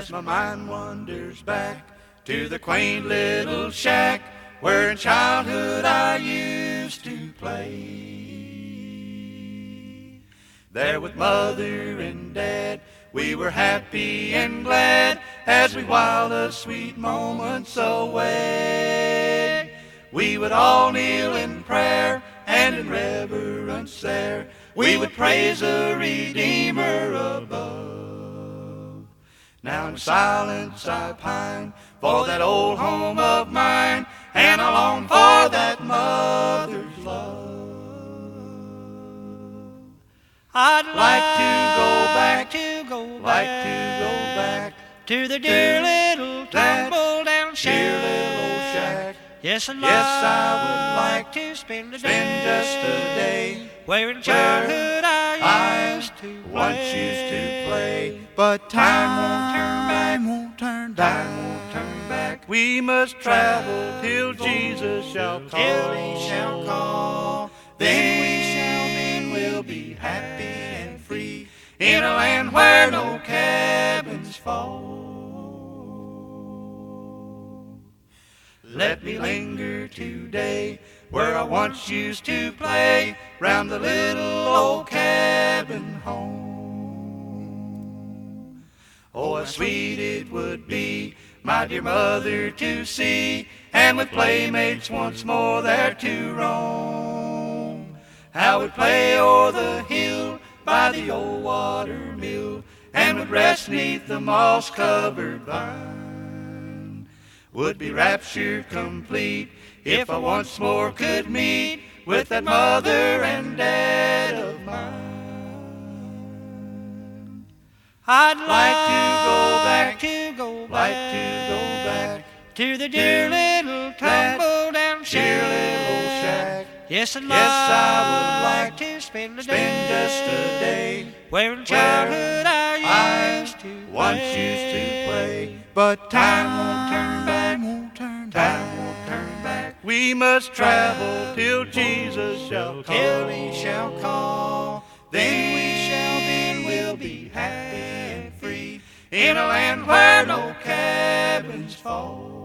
as my mind wanders back to the quaint little shack where in childhood I used to play. There with mother and dad, we were happy and glad as we whiled the sweet moments away. We would all kneel in prayer and in reverence there we would praise the Redeemer above. Now in silence I pine for that old home of mine, and I long for that mother's love. I'd Like to go back, to go like to go back to the dear little tumble down dear little shack. Yes, and Yes, I would like to spend a Spend just a day where in childhood I I used to once used to play, but time won't turn back, won't turn back, won't turn back. We must travel till Jesus shall call. Till he shall call. Then we shall, then we'll be happy and free in a land where no cabins fall. Let me linger today where I once used to play round the little old cabin home. Oh, how sweet it would be, my dear mother, to see, and with playmates once more there to roam. How we'd play o'er the hill by the old water mill, and would rest neath the moss-covered vine. Would be rapture complete if I once more could meet with that mother and dad I'd Like to go back, to go Like to go back to the dear to little tumble down shack. Yes, and Yes, I would like to spend a Spend just a day where in childhood I I used to once play. used to play, but time won't turn back, won't turn time won't turn back. We must travel till Jesus shall call. Till he shall call. In a land where no cabins fall.